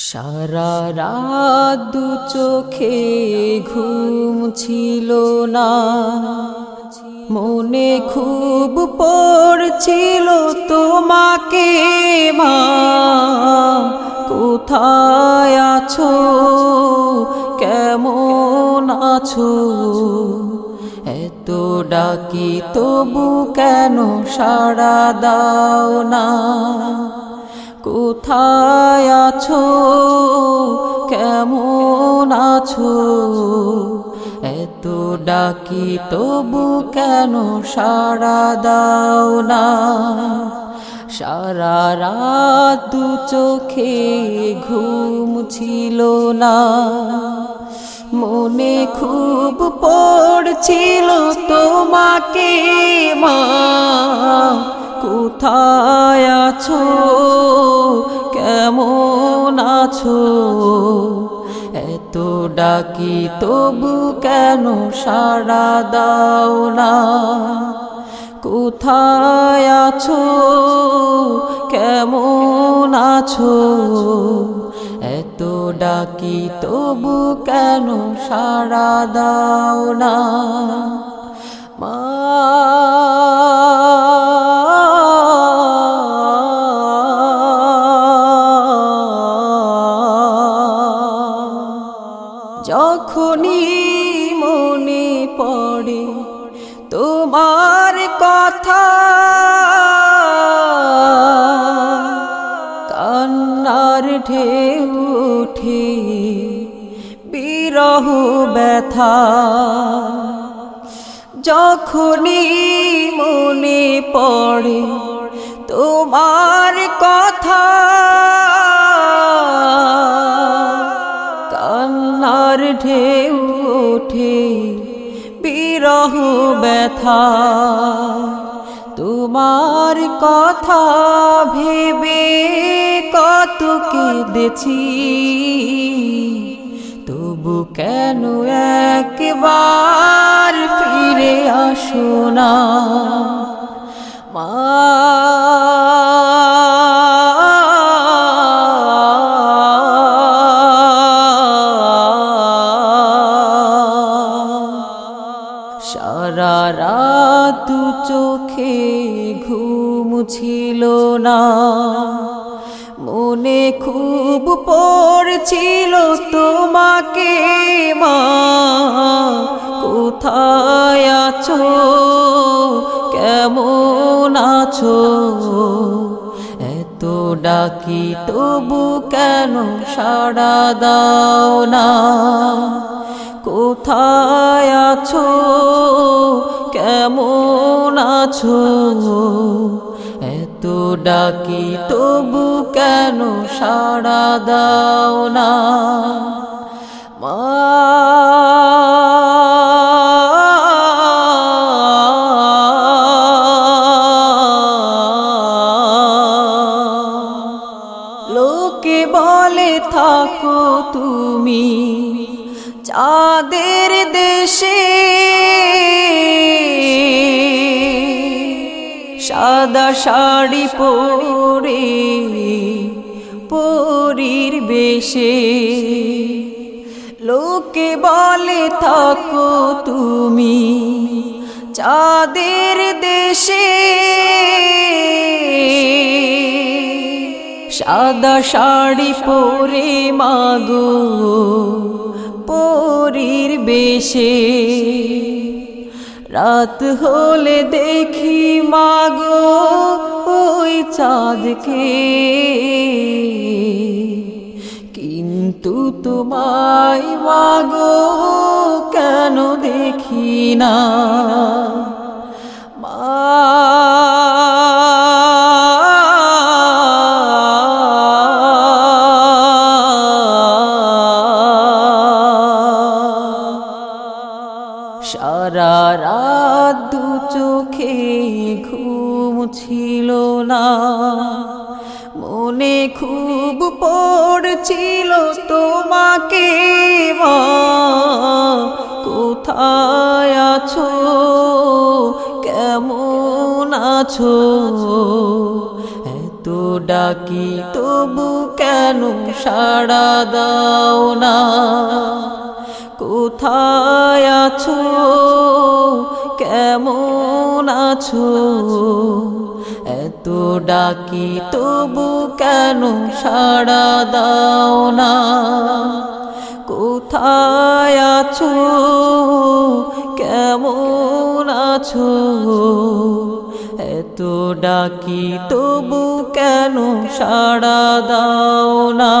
সারা রাত দু চোখে ঘুম ছিল না। মনে খুব পড়ছিল তোমাকে মা। কোথায় আছো? কেমন আছো? এত ডাকি তবু কেন সাড়া দাও না? কোথায় আছো? কেমন আছো? এত ডাকি তবু কেন সারা দাও না? সারা রাত দু চোখে ঘুম ছিল না। মনে খুব পড়ছিল তোমাকে মা। কোথায় আছো? আছো? এত ডাকি তবু কেন সাড়া দাও না? কোথায় আছো? কেমন আছো? এত ডাকি তবু কেন সাড়া দাও না? যখনই মনে পড়ে তোমার কথা কান্নার ঢেউ উঠে বিরহ ব্যথা। যখনই মনে পড়ে তোমার বিরহ ব্যথা। তোমার কথা ভেবে কত কেঁদেছি। তবু কেন একবার ফিরে আসো না? ছিল না। মনে খুব পড়ছিল তোমাকে মা। কোথায় আছো? কেমন আছো? এত ডাকি তবু কেন সাড়া দাও না? কোথায় আছো? কেমন আছো? এত ডাকি তবু কেন সাড়া দাও না? মা লোকে বলে থাকো তুমি চাঁদের দেশে। সাদা শাড়ি পরে, পরীর বেশে। লোকে বলে, থাকো তুমি চাঁদের দেশে। সাদা শাড়ি পরে মাগো, পরীর বেশে। রাত হলে দেখি মাগো ওই চাঁদকে। কিন্তু তোমায় মাগো কেন দেখি না? সারা ঘুম ছিল না। মনে খুব পড়ছিল তোমাকে কোথায় আছো? কেমন আছো? এত ডাকি তবু কেন সাড়া দাও না? কোথায় আছো? কেমন আছো? এত ডাকি তবু কেন সাড়া দাও না? কোথায় আছো? কেমন আছো? এত ডাকি তবু কেন সাড়া দাও না?